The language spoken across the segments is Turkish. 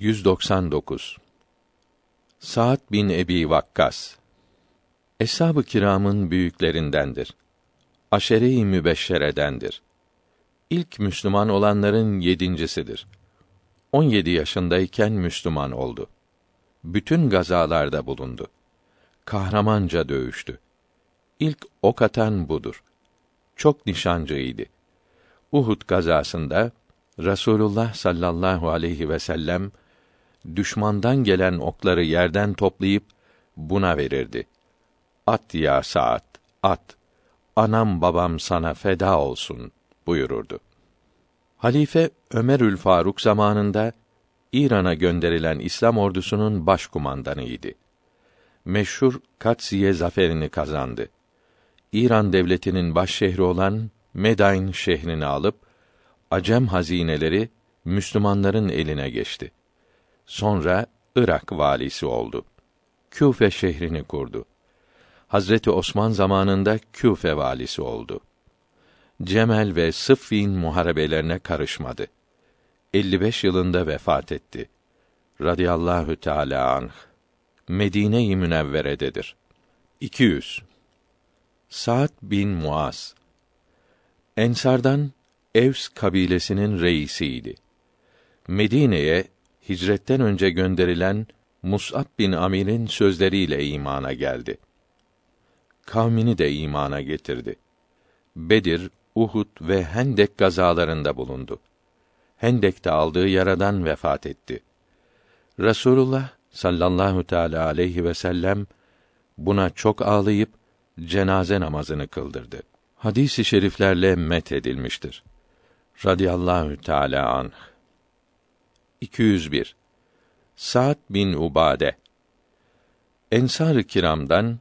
199 Sa'd bin Ebi Vakkas Eshab-ı kiramın büyüklerindendir. Aşere-i mübeşşeredendir. İlk Müslüman olanların yedincisidir. 17 yaşındayken Müslüman oldu. Bütün gazalarda bulundu. Kahramanca dövüştü. İlk ok atan budur. Çok nişancıydı. Uhud gazasında Rasulullah sallallahu aleyhi ve sellem düşmandan gelen okları yerden toplayıp buna verirdi. At ya saat, at. Anam babam sana feda olsun buyururdu. Halife Ömerül Faruk zamanında İran'a gönderilen İslam ordusunun başkumandanıydı. Meşhur Katsiye zaferini kazandı. İran devletinin baş şehri olan Medain şehrini alıp Acem hazineleri Müslümanların eline geçti. Sonra Irak valisi oldu. Küfe şehrini kurdu. Hazreti Osman zamanında Küfe valisi oldu. Cemel ve Sıffin muharebelerine karışmadı. 55 yılında vefat etti. Radiyallahu Teala anh. Medine-i Münevvere'dedir. 200. Sa'd bin Muaz Ensardan Evs kabilesinin reisiydi. Medine'ye hicretten önce gönderilen Mus'ab bin Amir'in sözleriyle imana geldi. Kavmini de imana getirdi. Bedir, Uhud ve Hendek gazalarında bulundu. Hendek'te aldığı yaradan vefat etti. Resulullah sallallahu teala aleyhi ve sellem buna çok ağlayıp cenaze namazını kıldırdı. Hadis-i şeriflerle met edilmiştir. Radiyallahu Teala anh. 201. Sa'd bin Ubade Ensar-ı Kiram'dan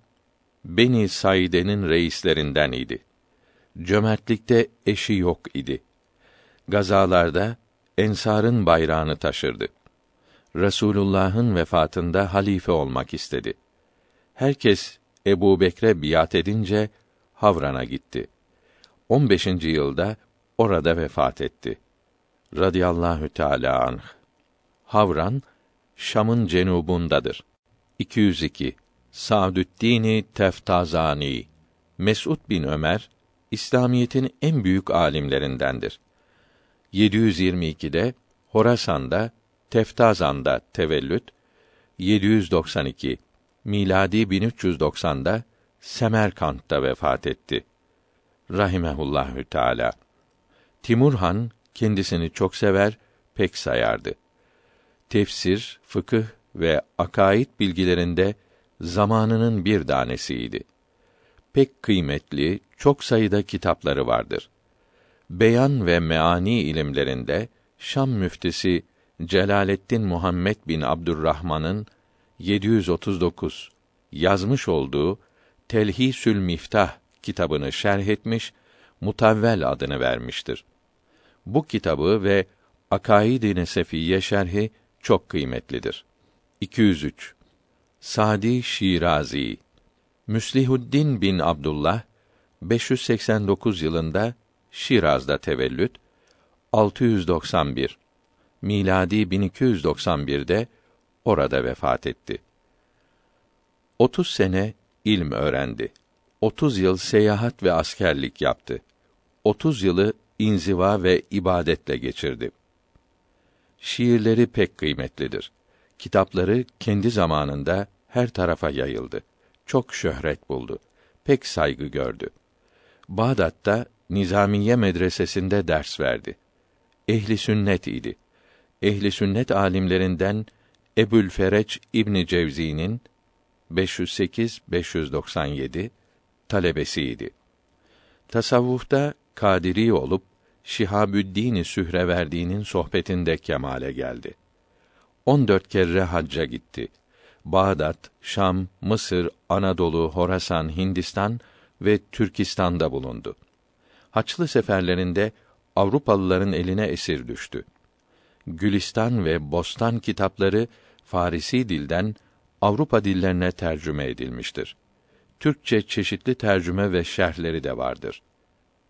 Beni Saide'nin reislerinden idi. Cömertlikte eşi yok idi. Gazalarda Ensar'ın bayrağını taşırdı. Resulullah'ın vefatında halife olmak istedi. Herkes Ebu Bekre biat edince Havran'a gitti. 15. yılda orada vefat etti. Radiyallahu Teala anh. Havran Şam'ın cenubundadır. 202. Sa'düddin Teftazani Mes'ud bin Ömer İslamiyetin en büyük alimlerindendir. 722'de Horasan'da Teftazan'da tevellüt 792 miladi 1390'da Semerkant'ta vefat etti. Rahimehullahü Teala. Timur Han kendisini çok sever, pek sayardı. Tefsir, fıkıh ve akaid bilgilerinde zamanının bir tanesiydi. Pek kıymetli, çok sayıda kitapları vardır. Beyan ve meani ilimlerinde Şam müftisi Celaleddin Muhammed bin Abdurrahman'ın 739 yazmış olduğu Telhisül Miftah kitabını şerh etmiş, Mutavvel adını vermiştir. Bu kitabı ve Akaid-i Nesefiye şerhi çok kıymetlidir. 203. Sadi Şirazi Müslihuddin bin Abdullah 589 yılında Şiraz'da tevellüt 691 miladi 1291'de orada vefat etti. 30 sene ilm öğrendi. 30 yıl seyahat ve askerlik yaptı. 30 yılı inziva ve ibadetle geçirdi. Şiirleri pek kıymetlidir. Kitapları kendi zamanında her tarafa yayıldı. Çok şöhret buldu. Pek saygı gördü. Bağdat'ta Nizamiye medresesinde ders verdi. Ehli sünnet idi. Ehli sünnet alimlerinden Ebul Fereç İbn Cevzi'nin 508 597 talebesiydi. Tasavvufta kadiri olup Şihabüddin Sühreverdi'nin sohbetinde kemale geldi. 14 kere hacca gitti. Bağdat, Şam, Mısır, Anadolu, Horasan, Hindistan ve Türkistan'da bulundu. Haçlı seferlerinde Avrupalıların eline esir düştü. Gülistan ve Bostan kitapları Farisi dilden Avrupa dillerine tercüme edilmiştir. Türkçe çeşitli tercüme ve şerhleri de vardır.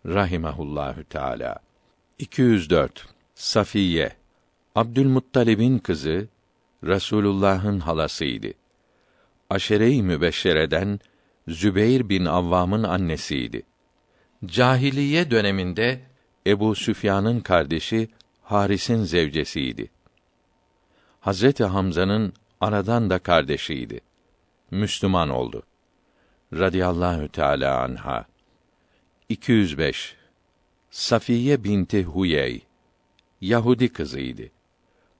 Rahimehullahü Teala. 204. Safiye Abdülmuttalib'in kızı Resulullah'ın halasıydı. Aşere-i mübeşşereden Zübeyr bin Avvam'ın annesiydi. Cahiliye döneminde Ebu Süfyan'ın kardeşi Haris'in zevcesiydi. Hazreti Hamza'nın anadan da kardeşiydi. Müslüman oldu. Radiyallahu Teala anha. 205 Safiye binti Huyey Yahudi kızıydı.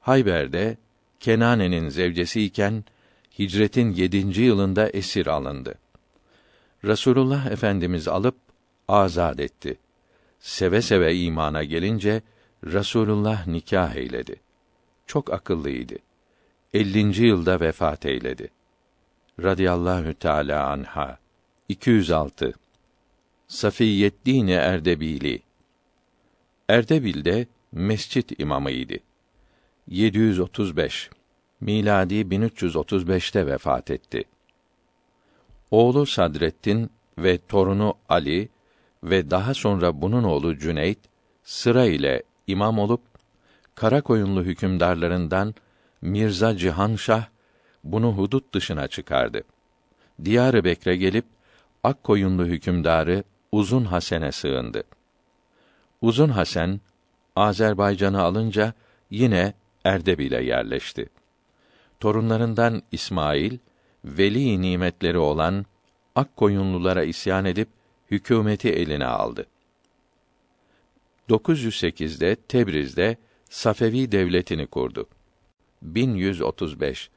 Hayber'de Kenane'nin zevcesiyken hicretin yedinci yılında esir alındı. Resulullah Efendimiz alıp azad etti. Seve seve imana gelince Resulullah nikah eyledi. Çok akıllıydı. 50. yılda vefat eyledi. Radiyallahu Teala anha. 206 Safiyyeddin Erdebili Erdebil'de mescit imamıydı. 735 miladi 1335'te vefat etti. Oğlu Sadrettin ve torunu Ali ve daha sonra bunun oğlu Cüneyt sıra ile imam olup Karakoyunlu hükümdarlarından Mirza Cihanşah bunu hudut dışına çıkardı. Diyar-ı Bekre gelip Akkoyunlu hükümdarı Uzun Hasen'e sığındı. Uzun Hasen Azerbaycan'ı alınca yine Erdebil'e yerleşti. Torunlarından İsmail veli nimetleri olan Akkoyunlulara isyan edip hükümeti eline aldı. 908'de Tebriz'de Safevi devletini kurdu. 1135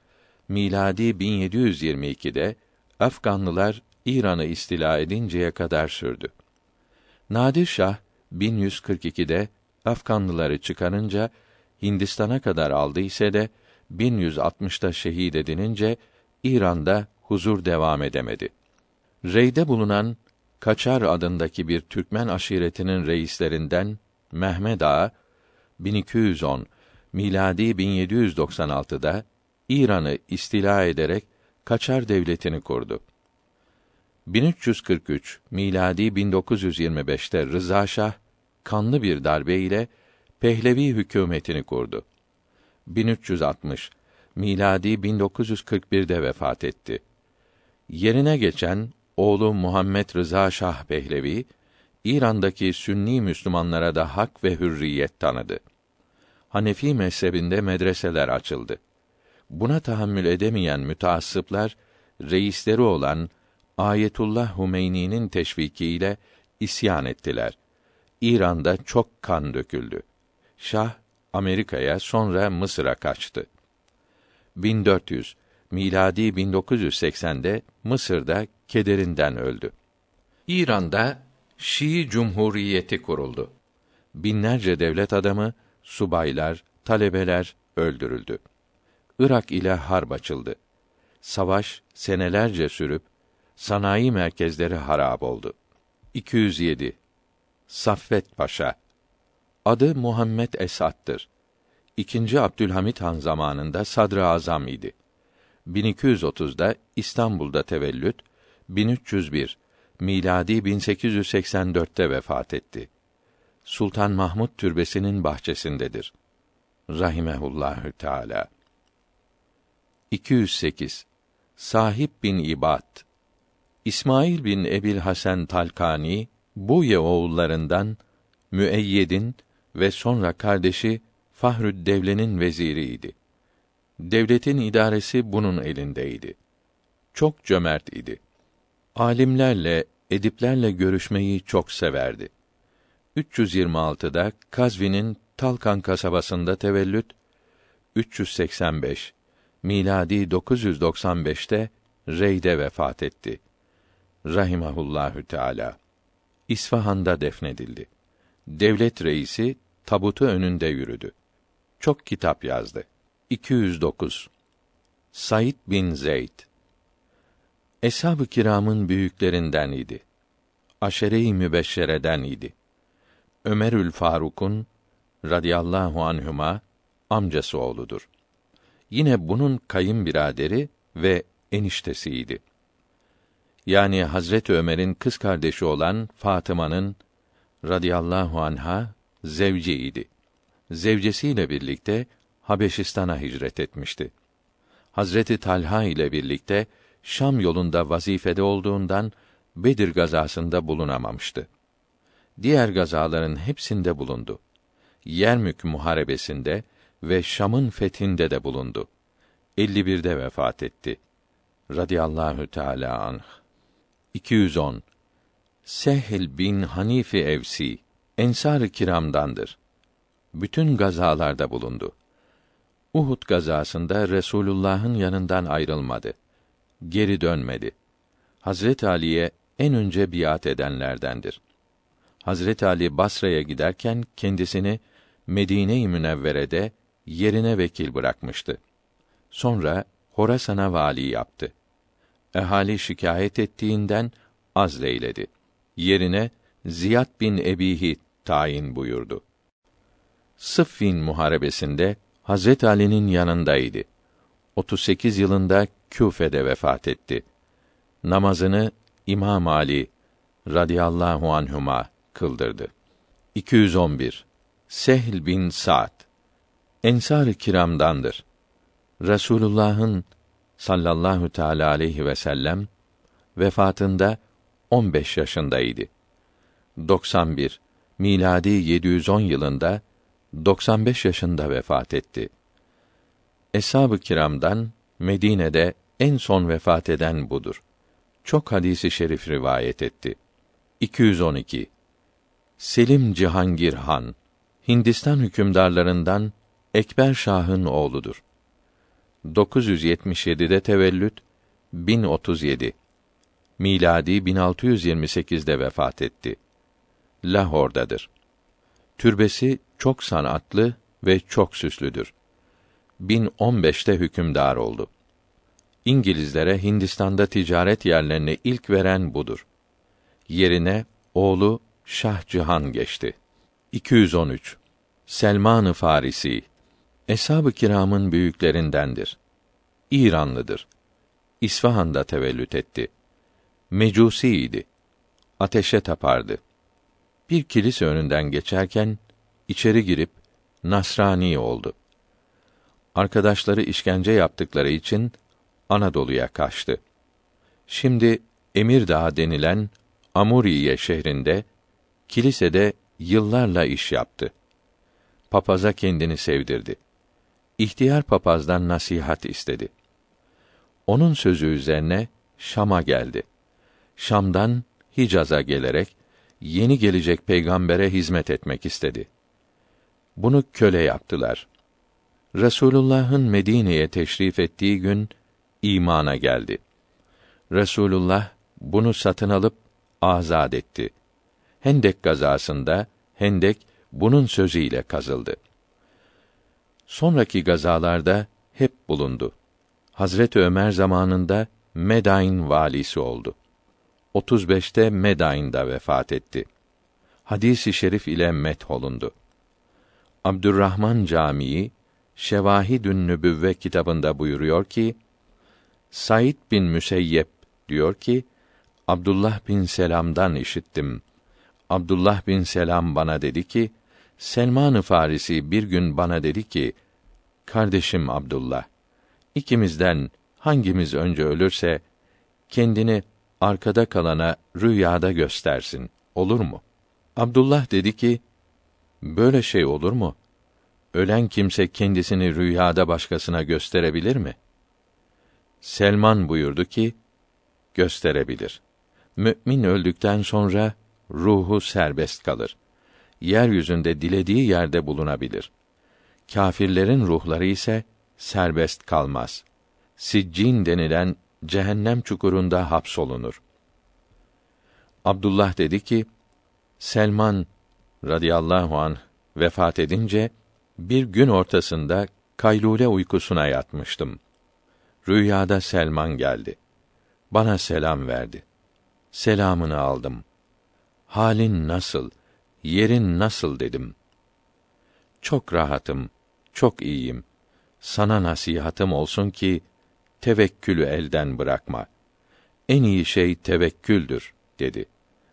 miladi 1722'de Afganlılar İran'ı istila edinceye kadar sürdü. Nadir Şah 1142'de Afganlıları çıkarınca Hindistan'a kadar aldı ise de 1160'da şehit edilince İran'da huzur devam edemedi. Rey'de bulunan Kaçar adındaki bir Türkmen aşiretinin reislerinden Mehmed Ağa 1210 miladi 1796'da İran'ı istila ederek Kaçar devletini kurdu. 1343 miladi 1925'te Rıza Şah kanlı bir darbe ile Pehlevi hükümetini kurdu. 1360 miladi 1941'de vefat etti. Yerine geçen oğlu Muhammed Rıza Şah Pehlevi İran'daki Sünni Müslümanlara da hak ve hürriyet tanıdı. Hanefi mezhebinde medreseler açıldı. Buna tahammül edemeyen müteassıplar reisleri olan Ayetullah Humeyni'nin teşvikiyle isyan ettiler. İran'da çok kan döküldü. Şah Amerika'ya sonra Mısır'a kaçtı. 1400 miladi 1980'de Mısır'da kederinden öldü. İran'da Şii Cumhuriyeti kuruldu. Binlerce devlet adamı, subaylar, talebeler öldürüldü. Irak ile harp açıldı. Savaş senelerce sürüp sanayi merkezleri harap oldu. 207 Saffet Paşa Adı Muhammed Esat'tır. İkinci Abdülhamit Han zamanında sadrı azam idi. 1230'da İstanbul'da tevellüt, 1301 miladi 1884'te vefat etti. Sultan Mahmud türbesinin bahçesindedir. Rahimehullahü Teala. 208 Sahip bin İbad İsmail bin Ebil Hasan Talkani bu ye oğullarından Müeyyed'in ve sonra kardeşi Fahrüd Devle'nin veziriydi. Devletin idaresi bunun elindeydi. Çok cömert idi. Alimlerle, ediplerle görüşmeyi çok severdi. 326'da Kazvin'in Talkan kasabasında tevellüt 385 miladi 995'te Rey'de vefat etti. Rahimahullahü Teala. İsfahan'da defnedildi. Devlet reisi tabutu önünde yürüdü. Çok kitap yazdı. 209 Said bin Zeyd Eshab-ı kiramın büyüklerinden idi. Aşere-i mübeşşereden idi. Ömerül Faruk'un radıyallahu anhuma amcası oğludur. Yine bunun kayınbiraderi ve eniştesiydi. Yani Hazret Ömer'in kız kardeşi olan Fatıma'nın radıyallahu anha zevciydi. Zevcesiyle birlikte Habeşistan'a hicret etmişti. Hazreti Talha ile birlikte Şam yolunda vazifede olduğundan Bedir gazasında bulunamamıştı. Diğer gazaların hepsinde bulundu. Yermük muharebesinde ve Şam'ın fethinde de bulundu. 51'de vefat etti. Radiyallahu Teala anh. 210 Sehl bin Hanifi Evsi Ensar-ı Kiram'dandır. Bütün gazalarda bulundu. Uhud gazasında Resulullah'ın yanından ayrılmadı. Geri dönmedi. Hazret Ali'ye en önce biat edenlerdendir. Hazret Ali Basra'ya giderken kendisini Medine-i Münevvere'de yerine vekil bırakmıştı. Sonra Horasan'a vali yaptı. Ehali şikayet ettiğinden azleyledi. Yerine Ziyad bin Ebihi tayin buyurdu. Sıffin muharebesinde Hazret Ali'nin yanındaydı. 38 yılında Küfe'de vefat etti. Namazını İmam Ali radıyallahu anhuma kıldırdı. 211 Sehl bin Sa'd Ensar-ı Kiram'dandır. Resulullah'ın sallallahu teala aleyhi ve sellem vefatında 15 yaşındaydı. 91 miladi 710 yılında 95 yaşında vefat etti. Eshab-ı kiramdan Medine'de en son vefat eden budur. Çok hadisi şerif rivayet etti. 212 Selim Cihangir Han Hindistan hükümdarlarından Ekber Şah'ın oğludur. 977'de tevellüt 1037 miladi 1628'de vefat etti. Lahor'dadır. Türbesi çok sanatlı ve çok süslüdür. 1015'te hükümdar oldu. İngilizlere Hindistan'da ticaret yerlerini ilk veren budur. Yerine oğlu Şah Cihan geçti. 213 Selman-ı Farisi Eshab-ı kiramın büyüklerindendir. İranlıdır. İsfahan'da tevellüt etti. Mecusiydi. Ateşe tapardı. Bir kilise önünden geçerken içeri girip Nasrani oldu. Arkadaşları işkence yaptıkları için Anadolu'ya kaçtı. Şimdi Emirdağ denilen Amuriye şehrinde kilisede yıllarla iş yaptı. Papaza kendini sevdirdi. İhtiyar papazdan nasihat istedi. Onun sözü üzerine Şam'a geldi. Şam'dan Hicaz'a gelerek yeni gelecek peygambere hizmet etmek istedi. Bunu köle yaptılar. Resulullah'ın Medine'ye teşrif ettiği gün imana geldi. Resulullah bunu satın alıp azad etti. Hendek gazasında Hendek bunun sözüyle kazıldı. Sonraki gazalarda hep bulundu. Hazret Ömer zamanında Medain valisi oldu. 35'te Medain'da vefat etti. Hadisi şerif ile met olundu. Abdurrahman Camii Şevahidün Nübüvve kitabında buyuruyor ki Said bin Müseyyep diyor ki Abdullah bin Selam'dan işittim. Abdullah bin Selam bana dedi ki Selman-ı Farisi bir gün bana dedi ki Kardeşim Abdullah ikimizden hangimiz önce ölürse kendini arkada kalana rüyada göstersin. Olur mu? Abdullah dedi ki, böyle şey olur mu? Ölen kimse kendisini rüyada başkasına gösterebilir mi? Selman buyurdu ki, gösterebilir. Mü'min öldükten sonra ruhu serbest kalır. Yeryüzünde dilediği yerde bulunabilir. Kâfirlerin ruhları ise serbest kalmaz. Siccin denilen cehennem çukurunda hapsolunur. Abdullah dedi ki, Selman radıyallahu an vefat edince bir gün ortasında kaylule uykusuna yatmıştım. Rüyada Selman geldi. Bana selam verdi. Selamını aldım. Halin nasıl? Yerin nasıl dedim. Çok rahatım, çok iyiyim. Sana nasihatım olsun ki tevekkülü elden bırakma. En iyi şey tevekküldür dedi.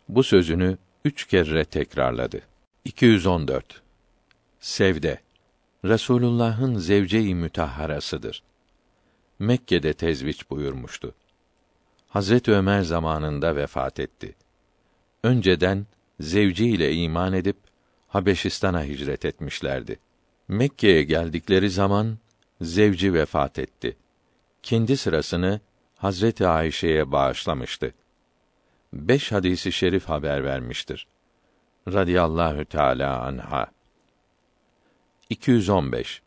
Bu sözünü üç kere tekrarladı. 214. Sevde Resulullah'ın zevce-i mütahharasıdır. Mekke'de tezviç buyurmuştu. Hazret Ömer zamanında vefat etti. Önceden zevciyle iman edip Habeşistan'a hicret etmişlerdi. Mekke'ye geldikleri zaman zevci vefat etti. Kendi sırasını Hazreti Ayşe'ye bağışlamıştı. Beş hadisi şerif haber vermiştir. Radiyallahu Teala anha. 215.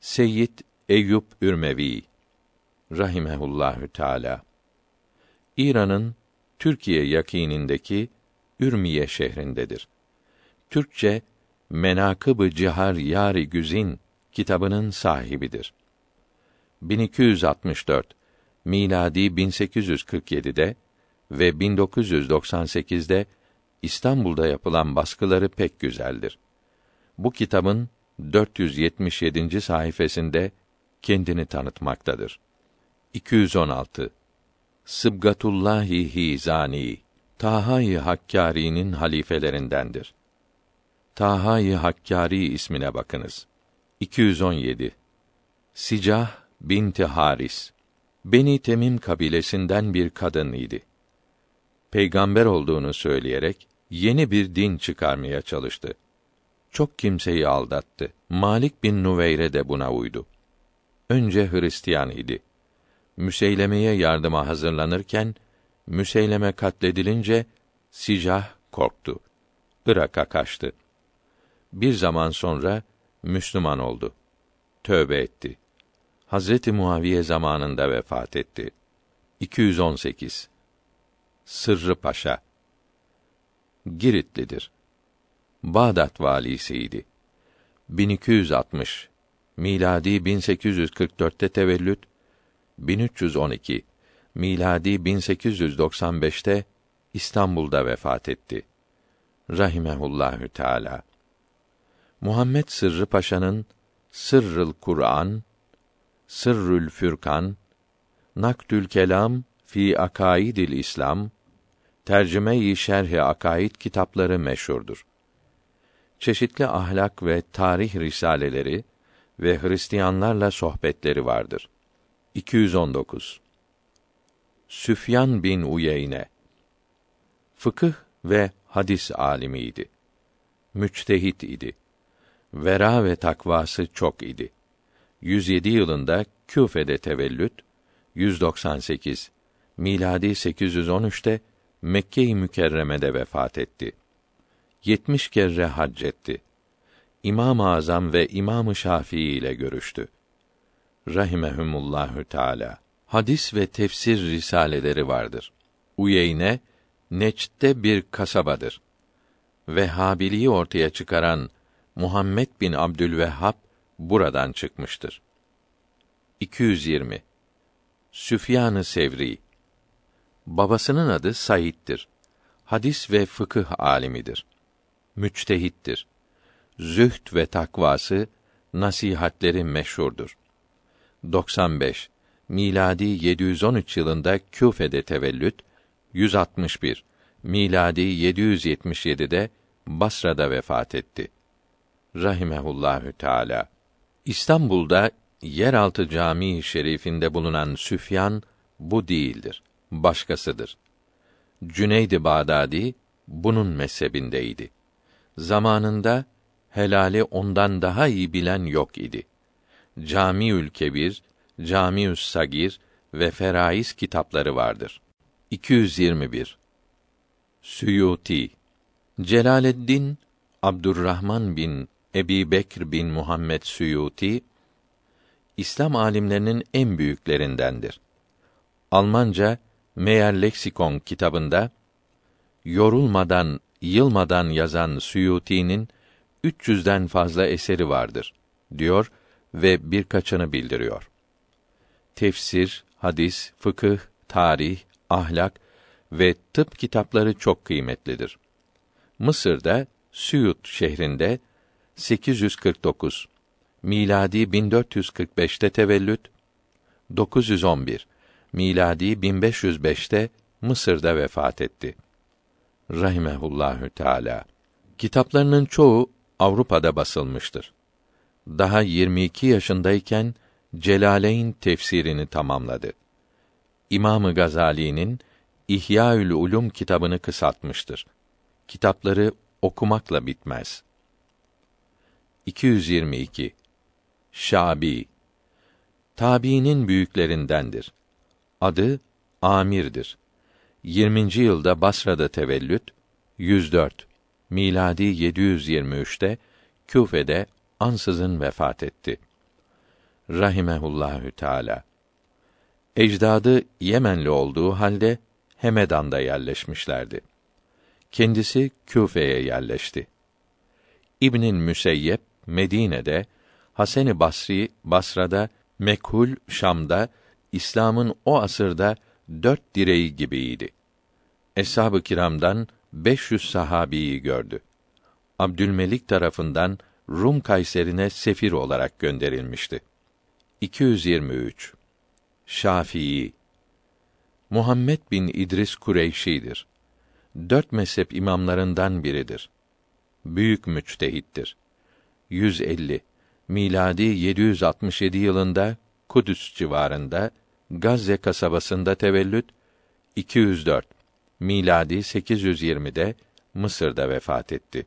Seyyid Eyüp Ürmevi rahimehullahü teala İran'ın Türkiye yakînindeki Ürmiye şehrindedir. Türkçe Menakıb-ı Cihar Yari Güzin kitabının sahibidir. 1264 miladi 1847'de ve 1998'de İstanbul'da yapılan baskıları pek güzeldir. Bu kitabın 477. sayfasında kendini tanıtmaktadır. 216 Sıbgatullahi Hizani Taha-i Hakkari'nin halifelerindendir. Taha-i Hakkari ismine bakınız. 217 Sicah binti Haris Beni Temim kabilesinden bir kadın idi. Peygamber olduğunu söyleyerek yeni bir din çıkarmaya çalıştı. Çok kimseyi aldattı. Malik bin Nuveyre de buna uydu. Önce Hristiyan idi. Müseylemeye yardıma hazırlanırken Müseyleme katledilince Sicah korktu. Irak'a kaçtı. Bir zaman sonra Müslüman oldu. Tövbe etti. Hazreti Muaviye zamanında vefat etti. 218 Sırrı Paşa Giritlidir. Bağdat valisiydi. 1260 miladi 1844'te tevellüt 1312 miladi 1895'te İstanbul'da vefat etti. Rahimehullahü Teala. Muhammed Sırrı Paşa'nın Sırrıl Kur'an, Sırrül Fürkan, Naktül Kelam fi Akaidil İslam, Tercüme-i Şerh-i Akaid kitapları meşhurdur. Çeşitli ahlak ve tarih risaleleri ve Hristiyanlarla sohbetleri vardır. 219 Süfyan bin Uyeyne fıkıh ve hadis alimiydi. Müçtehit idi. Vera ve takvası çok idi. 107 yılında Küfe'de tevellüt, 198 miladi 813'te Mekke-i Mükerreme'de vefat etti. 70 kere hac etti. İmam-ı Azam ve İmam-ı Şafii ile görüştü. Rahimehumullahü Teala. Hadis ve tefsir risaleleri vardır. Uyeyne Neç'te bir kasabadır. Vehhabiliği ortaya çıkaran Muhammed bin Abdülvehhab buradan çıkmıştır. 220 Süfyan-ı Sevri Babasının adı Said'dir. Hadis ve fıkıh alimidir. Müçtehittir. Zühd ve takvası, nasihatleri meşhurdur. 95 miladi 713 yılında Küfe'de tevellüt, 161 miladi 777'de Basra'da vefat etti. Rahimehullahü Teala. İstanbul'da yeraltı camii şerifinde bulunan Süfyan bu değildir, başkasıdır. Cüneyd-i Bağdadi bunun mezhebindeydi. Zamanında helali ondan daha iyi bilen yok idi. Camiül Kebir, Camiü's Sagir ve Feraiz kitapları vardır. 221 Suyuti Celaleddin Abdurrahman bin Ebi Bekr bin Muhammed Suyuti İslam alimlerinin en büyüklerindendir. Almanca Meyer Leksikon kitabında yorulmadan, yılmadan yazan Suyuti'nin 300'den fazla eseri vardır diyor ve birkaçını bildiriyor. Tefsir, hadis, fıkıh, tarih, ahlak ve tıp kitapları çok kıymetlidir. Mısır'da Süyut şehrinde 849 miladi 1445'te tevellüt 911 miladi 1505'te Mısır'da vefat etti. Rahimehullahü Teala. Kitaplarının çoğu Avrupa'da basılmıştır. Daha 22 yaşındayken Celaleyn tefsirini tamamladı. İmamı Gazali'nin İhyaül Ulum kitabını kısaltmıştır. Kitapları okumakla bitmez. 222 Şabi Tabiinin büyüklerindendir. Adı Amir'dir. 20. yılda Basra'da tevellüt, 104 miladi 723'te Küfe'de ansızın vefat etti. Rahimehullahü Teala. Ecdadı Yemenli olduğu halde Hemedan'da yerleşmişlerdi. Kendisi Küfe'ye yerleşti. İbn'in Müseyyep Medine'de, Hasan-ı Basri Basra'da, Mekhul Şam'da İslam'ın o asırda dört direği gibiydi. Eshab-ı kiramdan 500 sahabiyi gördü. Abdülmelik tarafından Rum Kayseri'ne sefir olarak gönderilmişti. 223 Şafii Muhammed bin İdris Kureyşi'dir. Dört mezhep imamlarından biridir. Büyük müçtehittir. 150 miladi 767 yılında Kudüs civarında Gazze kasabasında tevellüt 204 miladi 820'de Mısır'da vefat etti.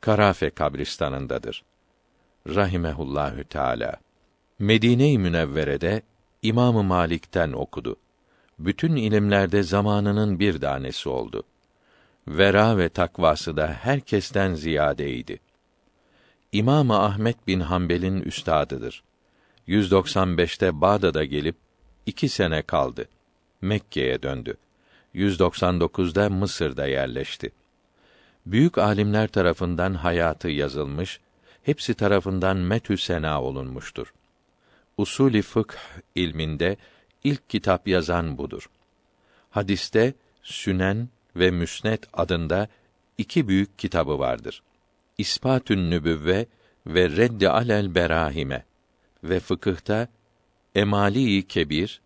Karafe kabristanındadır. Rahimehullahü Teala. Medine-i Münevvere'de İmamı Malik'ten okudu. Bütün ilimlerde zamanının bir tanesi oldu. Vera ve takvası da herkesten ziyadeydi. İmamı Ahmet bin Hanbel'in üstadıdır. 195'te Bağdat'a gelip iki sene kaldı. Mekke'ye döndü. 199'da Mısır'da yerleşti. Büyük alimler tarafından hayatı yazılmış, hepsi tarafından metü sena olunmuştur. Usulü fıkh ilminde ilk kitap yazan budur. Hadiste Sünen ve Müsnet adında iki büyük kitabı vardır. İspatün Nübüvve ve Reddi alel Berahime ve fıkıhta Emali Kebir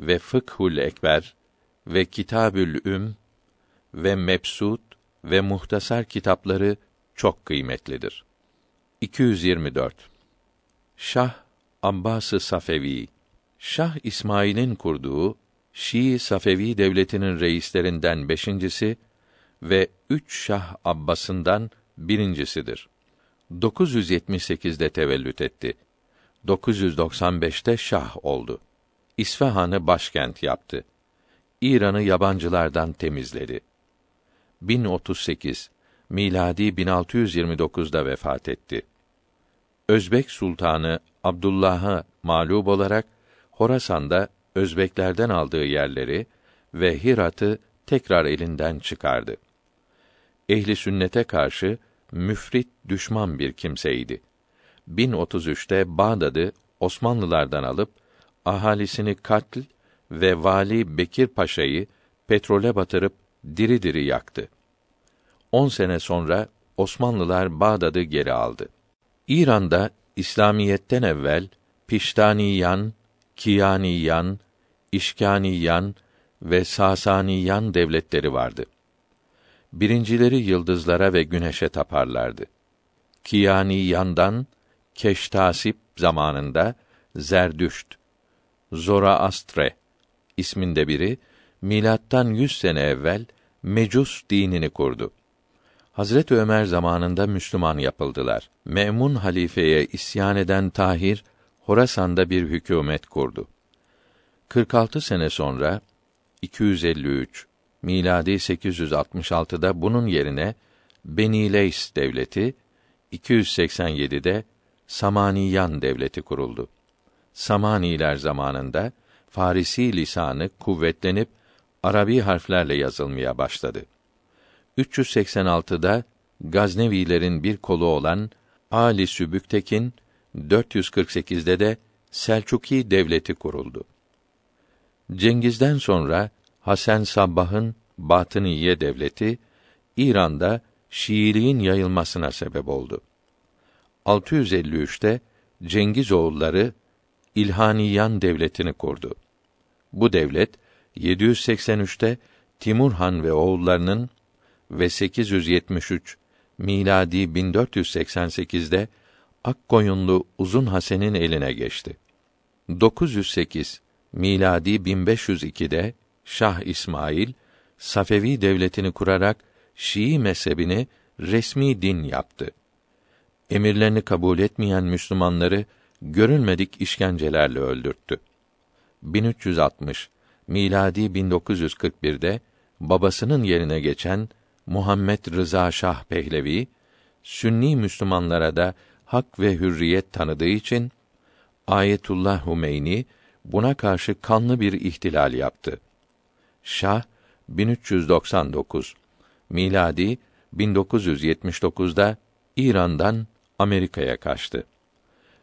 ve Fıkhul Ekber ve Kitabül Üm ve Mebsut ve Muhtasar kitapları çok kıymetlidir. 224 Şah Abbas-ı Safevi Şah İsmail'in kurduğu Şii Safevi devletinin reislerinden beşincisi ve üç Şah Abbas'ından birincisidir. 978'de tevellüt etti. 995'te şah oldu. İsfahan'ı başkent yaptı. İran'ı yabancılardan temizledi. 1038 miladi 1629'da vefat etti. Özbek sultanı Abdullah'a mağlup olarak Horasan'da Özbeklerden aldığı yerleri ve Hirat'ı tekrar elinden çıkardı. Ehli sünnete karşı müfrit düşman bir kimseydi. 1033'te Bağdat'ı Osmanlılardan alıp ahalisini katl ve vali Bekir Paşa'yı petrole batırıp diri diri yaktı. On sene sonra Osmanlılar Bağdat'ı geri aldı. İran'da İslamiyetten evvel Piştaniyan, Kiyaniyan, İşkaniyan ve Sasaniyan devletleri vardı. Birincileri yıldızlara ve güneşe taparlardı. Kiyaniyandan Keştasip zamanında Zerdüşt, Zoraastre isminde biri milattan yüz sene evvel Mecus dinini kurdu. Hazret Ömer zamanında Müslüman yapıldılar. Memun halifeye isyan eden Tahir Horasan'da bir hükümet kurdu. 46 sene sonra 253 miladi 866'da bunun yerine Beni Leys devleti 287'de Samaniyan devleti kuruldu. Samaniler zamanında Farisi lisanı kuvvetlenip Arabi harflerle yazılmaya başladı. 386'da Gaznevilerin bir kolu olan Ali Sübüktekin 448'de de Selçuki devleti kuruldu. Cengiz'den sonra Hasan Sabbah'ın Batıniye devleti İran'da Şiiliğin yayılmasına sebep oldu. 653'te Cengiz oğulları İlhaniyan devletini kurdu. Bu devlet 783'te Timur Han ve oğullarının ve 873 miladi 1488'de Akkoyunlu Uzun Hasen'in eline geçti. 908 miladi 1502'de Şah İsmail Safevi devletini kurarak Şii mezhebini resmi din yaptı. Emirlerini kabul etmeyen Müslümanları görülmedik işkencelerle öldürttü. 1360 miladi 1941'de babasının yerine geçen Muhammed Rıza Şah Pehlevi Sünni Müslümanlara da hak ve hürriyet tanıdığı için Ayetullah Humeyni buna karşı kanlı bir ihtilal yaptı. Şah 1399 miladi 1979'da İran'dan Amerika'ya kaçtı.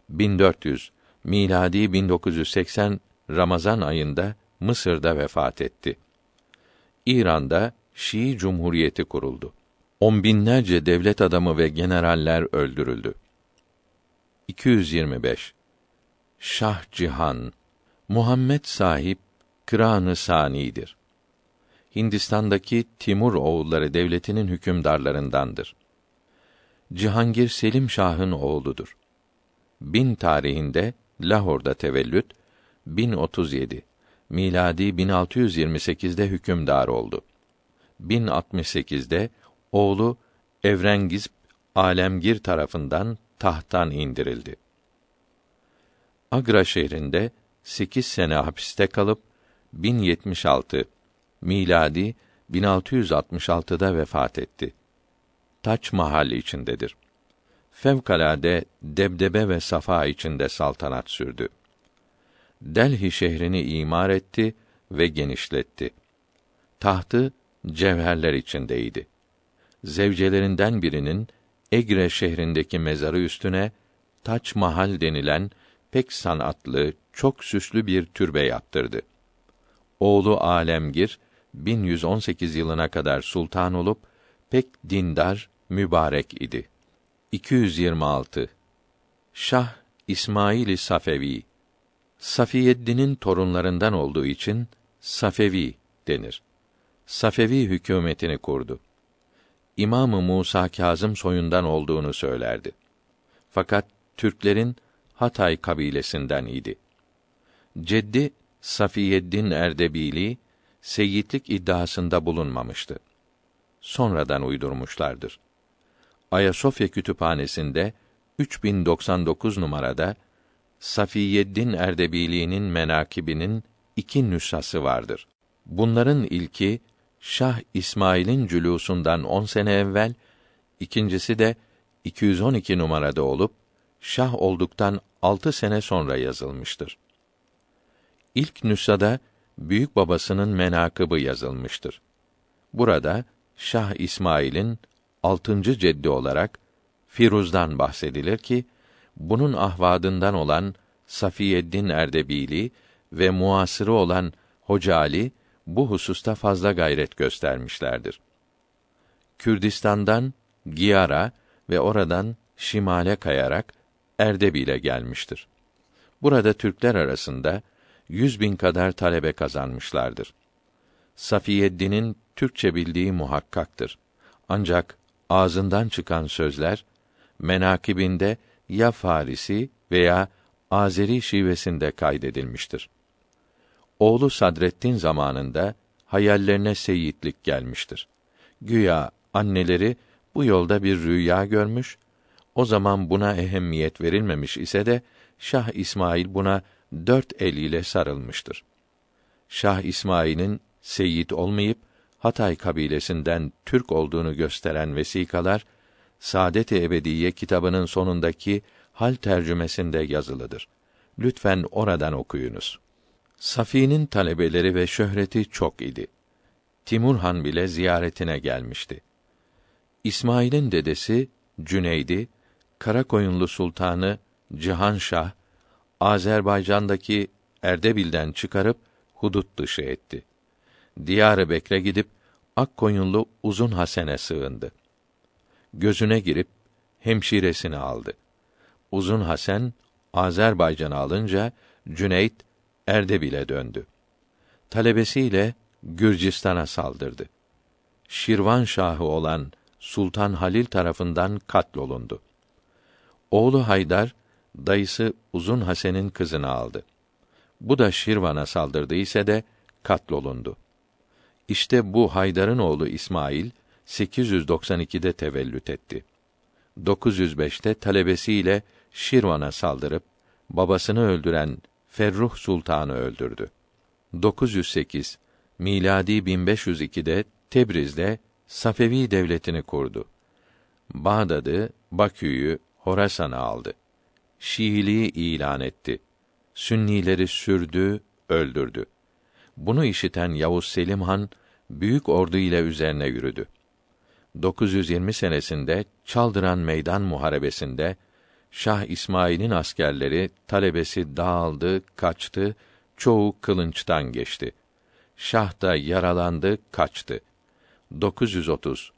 1400 miladi 1980 Ramazan ayında Mısır'da vefat etti. İran'da Şii Cumhuriyeti kuruldu. On binlerce devlet adamı ve generaller öldürüldü. 225 Şah Cihan Muhammed sahip Kıranı Sani'dir. Hindistan'daki Timur oğulları devletinin hükümdarlarındandır. Cihangir Selim Şah'ın oğludur. Bin tarihinde Lahor'da tevellüt 1037 miladi 1628'de hükümdar oldu. 1068'de oğlu Evrengiz Alemgir tarafından tahttan indirildi. Agra şehrinde 8 sene hapiste kalıp 1076 miladi 1666'da vefat etti. Taç mahalli içindedir. Fevkalade debdebe ve safa içinde saltanat sürdü. Delhi şehrini imar etti ve genişletti. Tahtı cevherler içindeydi. Zevcelerinden birinin Egre şehrindeki mezarı üstüne Taç Mahal denilen pek sanatlı, çok süslü bir türbe yaptırdı. Oğlu Alemgir 1118 yılına kadar sultan olup pek dindar, mübarek idi. 226 Şah İsmail Safevi Safiyeddin'in torunlarından olduğu için Safevi denir. Safevi hükümetini kurdu. İmamı Musa Kazım soyundan olduğunu söylerdi. Fakat Türklerin Hatay kabilesinden idi. Ceddi Safiyeddin Erdebili seyitlik iddiasında bulunmamıştı. Sonradan uydurmuşlardır. Ayasofya Kütüphanesi'nde 3099 numarada Safiyeddin Erdebili'nin menakibinin iki nüshası vardır. Bunların ilki Şah İsmail'in cülûsundan 10 sene evvel, ikincisi de 212 numarada olup şah olduktan altı sene sonra yazılmıştır. İlk nüshada büyük babasının menakıbı yazılmıştır. Burada Şah İsmail'in altıncı ceddi olarak Firuz'dan bahsedilir ki bunun ahvadından olan Safiyeddin Erdebili ve muasırı olan Hoca Ali bu hususta fazla gayret göstermişlerdir. Kürdistan'dan Giyara ve oradan şimale kayarak Erdebil'e gelmiştir. Burada Türkler arasında yüz bin kadar talebe kazanmışlardır. Safiyeddin'in Türkçe bildiği muhakkaktır. Ancak ağzından çıkan sözler menakibinde ya Farisi veya Azeri şivesinde kaydedilmiştir. Oğlu Sadreddin zamanında hayallerine seyitlik gelmiştir. Güya anneleri bu yolda bir rüya görmüş, o zaman buna ehemmiyet verilmemiş ise de Şah İsmail buna dört eliyle sarılmıştır. Şah İsmail'in seyit olmayıp Hatay kabilesinden Türk olduğunu gösteren vesikalar Saadet-i Ebediye kitabının sonundaki hal tercümesinde yazılıdır. Lütfen oradan okuyunuz. Safi'nin talebeleri ve şöhreti çok idi. Timur Han bile ziyaretine gelmişti. İsmail'in dedesi Cüneydi, Karakoyunlu Sultanı Cihanşah, Azerbaycan'daki Erdebil'den çıkarıp hudut dışı etti. Diyar-ı Bekre gidip Akkoyunlu Uzun Hasen'e sığındı. Gözüne girip hemşiresini aldı. Uzun Hasan Azerbaycan'a alınca Cüneyt Erdebil'e döndü. Talebesiyle Gürcistan'a saldırdı. Şirvan Şahı olan Sultan Halil tarafından katlolundu. Oğlu Haydar dayısı Uzun Hasen'in kızını aldı. Bu da Şirvan'a saldırdı ise de katlolundu. İşte bu Haydar'ın oğlu İsmail 892'de tevellüt etti. 905'te talebesiyle Şirvan'a saldırıp babasını öldüren Ferruh Sultan'ı öldürdü. 908 miladi 1502'de Tebriz'de Safevi devletini kurdu. Bağdat'ı, Bakü'yü, Horasan'ı aldı. Şiiliği ilan etti. Sünnileri sürdü, öldürdü. Bunu işiten Yavuz Selim Han büyük ordu ile üzerine yürüdü. 920 senesinde Çaldıran Meydan Muharebesinde Şah İsmail'in askerleri talebesi dağıldı, kaçtı, çoğu kılınçtan geçti. Şah da yaralandı, kaçtı. 930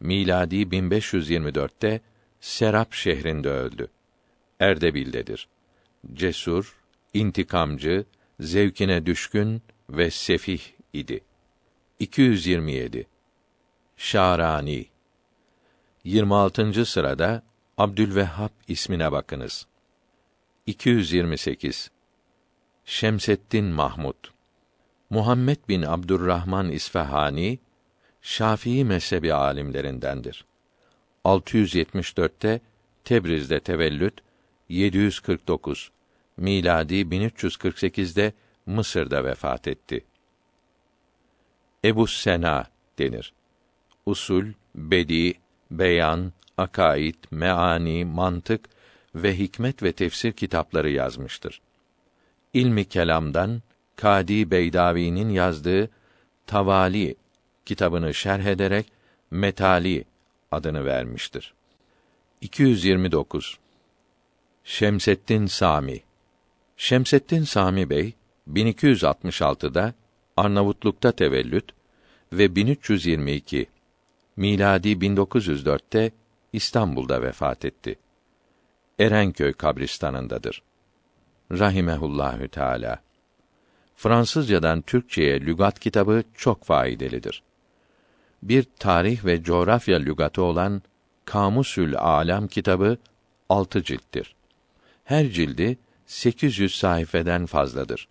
miladi 1524'te Serap şehrinde öldü. Erdebil'dedir. Cesur, intikamcı, zevkine düşkün ve sefih idi. 227 Şarani 26. sırada Abdülvehhab ismine bakınız. 228 Şemseddin Mahmud Muhammed bin Abdurrahman İsfahani Şafii mezhebi alimlerindendir. 674'te Tebriz'de tevellüt, 749 miladi 1348'de Mısır'da vefat etti. Ebu Sena denir. Usul, bedi, beyan, akaid, meani, mantık ve hikmet ve tefsir kitapları yazmıştır. İlmi kelamdan Kadi Beydavi'nin yazdığı Tavali kitabını şerh ederek Metali adını vermiştir. 229 Şemseddin Sami Şemseddin Sami Bey 1266'da Arnavutluk'ta tevellüt ve 1322 miladi 1904'te İstanbul'da vefat etti. Erenköy kabristanındadır. Rahimehullahü Teala. Fransızcadan Türkçeye lügat kitabı çok faydalıdır. Bir tarih ve coğrafya lügatı olan Kamusül Alam kitabı altı cilttir. Her cildi 800 sayfeden fazladır.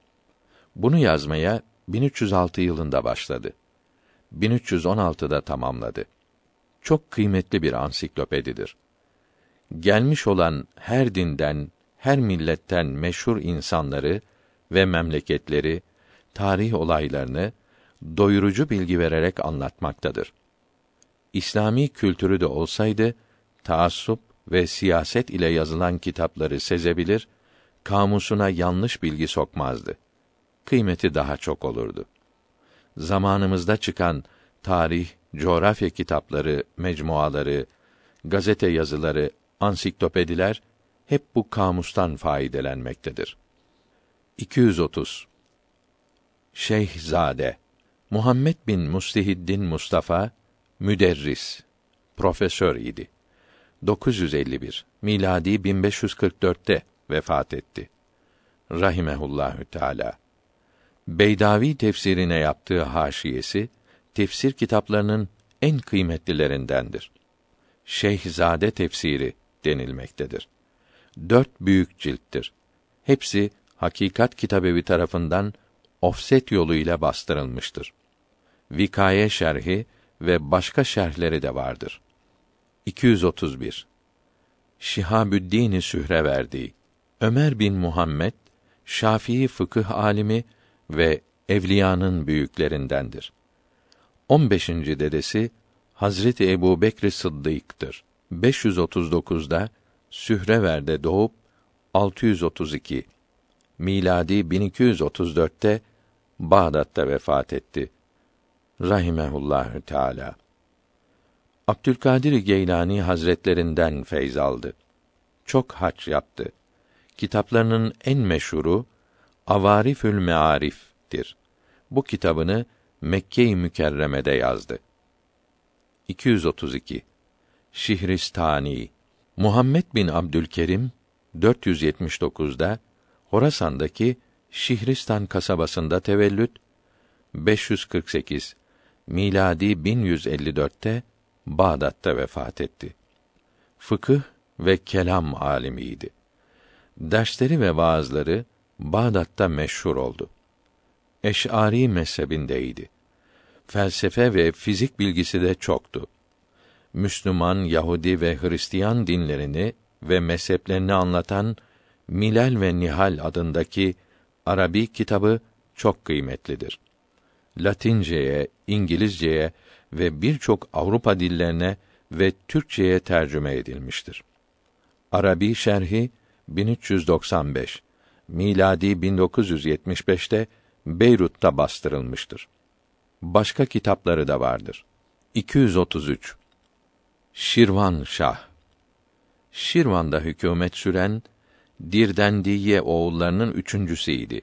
Bunu yazmaya 1306 yılında başladı. 1316'da tamamladı. Çok kıymetli bir ansiklopedidir. Gelmiş olan her dinden, her milletten meşhur insanları ve memleketleri, tarih olaylarını doyurucu bilgi vererek anlatmaktadır. İslami kültürü de olsaydı, taassup ve siyaset ile yazılan kitapları sezebilir, kamusuna yanlış bilgi sokmazdı. Kıymeti daha çok olurdu. Zamanımızda çıkan tarih, coğrafya kitapları, mecmuaları, gazete yazıları, ansiklopediler hep bu kamustan faydelenmektedir. 230 Şeyhzade Muhammed bin Mustihiddin Mustafa müderris profesör idi. 951 miladi 1544'te vefat etti. Rahimehullahü Teala. Beydavi tefsirine yaptığı haşiyesi tefsir kitaplarının en kıymetlilerindendir. Şeyhzade tefsiri denilmektedir. Dört büyük cilttir. Hepsi Hakikat Kitabevi tarafından ofset yoluyla bastırılmıştır. Vikaye şerhi ve başka şerhleri de vardır. 231 Şihabüddin Sühreverdi Ömer bin Muhammed Şafii fıkıh alimi ve evliyanın büyüklerindendir. 15. dedesi Hazreti Ebu Bekr Sıddık'tır. 539'da Sührever'de doğup 632 miladi 1234'te Bağdat'ta vefat etti. Rahimehullahü Teala. Abdülkadir Geylani Hazretlerinden feyz aldı. Çok hac yaptı. Kitaplarının en meşhuru Avarifül Mearif'tir. Bu kitabını Mekke-i Mükerreme'de yazdı. 232 Şihristani Muhammed bin Abdülkerim 479'da Horasan'daki Şihristan kasabasında tevellüt 548 miladi 1154'te Bağdat'ta vefat etti. Fıkıh ve kelam alimiydi. Dersleri ve vaazları Bağdat'ta meşhur oldu. Eş'ari mezhebindeydi. Felsefe ve fizik bilgisi de çoktu. Müslüman, Yahudi ve Hristiyan dinlerini ve mezheplerini anlatan Milal ve Nihal adındaki Arabi kitabı çok kıymetlidir. Latinceye, İngilizceye ve birçok Avrupa dillerine ve Türkçeye tercüme edilmiştir. Arabi şerhi 1395 miladi 1975'te Beyrut'ta bastırılmıştır. Başka kitapları da vardır. 233 Şirvan Şah Şirvan'da hükümet süren Dirdendiye oğullarının üçüncüsüydi.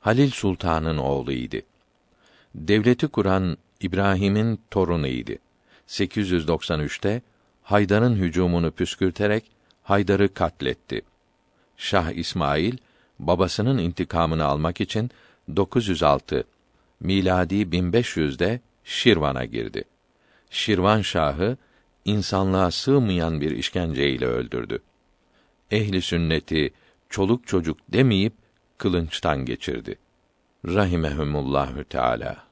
Halil Sultan'ın oğluydu. Devleti kuran İbrahim'in torunuydu. 893'te Haydar'ın hücumunu püskürterek Haydar'ı katletti. Şah İsmail babasının intikamını almak için 906 miladi 1500'de Şirvan'a girdi. Şirvan Şahı insanlığa sığmayan bir işkenceyle öldürdü. Ehli sünneti çoluk çocuk demeyip kılınçtan geçirdi. Rahimehumullahü Teala.